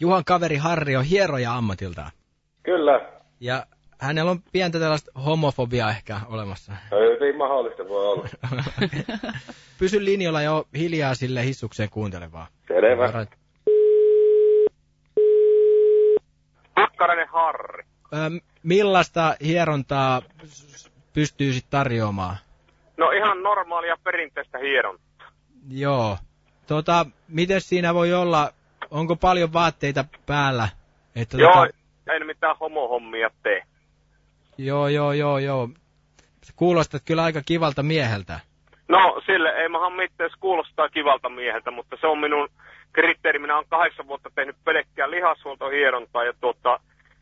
Juhan kaveri Harri on hieroja ammatiltaan. Kyllä. Ja hänellä on pientä tällaista homofobiaa ehkä olemassa. Ei mahdollista voi olla. Pysy linjalla jo hiljaa sille hissukseen kuuntelevaa. Selvä. Hakkarainen Harri. Millaista hierontaa pystyy sitten tarjoamaan? No ihan normaalia perinteistä hierontaa. Joo. Tota, miten siinä voi olla, onko paljon vaatteita päällä? Että Joo, tota, en mitään homohommia tee. joo, joo, joo, joo. Kuulostat kyllä aika kivalta mieheltä. No sille ei mahan mitään, kuulostaa kivalta mieheltä, mutta se on minun kriteeri. Minä olen kahdeksan vuotta tehnyt pelkkää lihashuoltohierontaa ja tuota,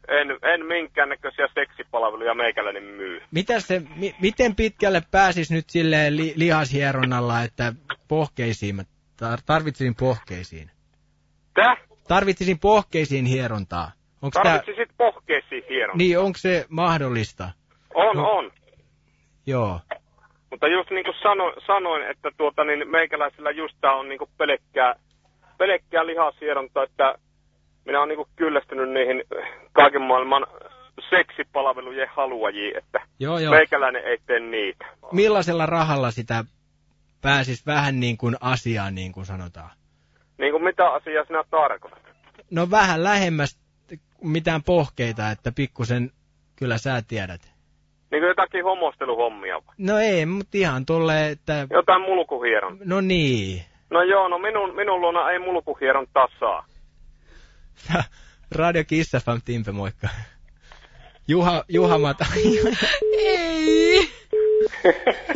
en, en minkäännäköisiä seksipalveluja meikäläinen myy. Mitä se, mi, miten pitkälle pääsis nyt silleen li, lihashieronnalla, että pohkeisiin, mä tar, tarvitsisin pohkeisiin? Täh? Tarvitsisin pohkeisiin hierontaa. Tää, Tarvitsisit pohkeisiin hierontaa? niin onko se mahdollista? On, no. on. Joo. Mutta just niin kuin sano, sanoin, että tuota, niin meikäläisellä just tää on niin kuin pelkkää, pelkkää lihashierontaa, että minä olen niin kuin kyllästynyt niihin kaiken maailman seksipalvelujen haluajiin, että Joo, joo. meikäläinen ei tee niitä. Millaisella rahalla sitä pääsis vähän niin kuin asiaan, niin kuin sanotaan? Niin kuin mitä asiaa sinä tarkoitat? No vähän lähemmäs mitään pohkeita, että pikkusen kyllä sä tiedät. Niin kuin jotakin homosteluhommia vai? No ei, mutta ihan tolle, että... Jotain mulkuhieron. No niin. No joo, no minun, minun luona ei mulkuhierontaa saa. Radio Kiss FM, Timpe, moikka. Juha, Juha Mata. Ei.